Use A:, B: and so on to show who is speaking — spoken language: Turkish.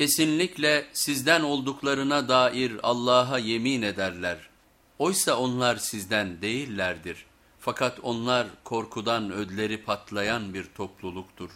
A: Kesinlikle sizden olduklarına dair Allah'a yemin ederler. Oysa onlar sizden değillerdir. Fakat onlar korkudan ödleri patlayan bir topluluktur.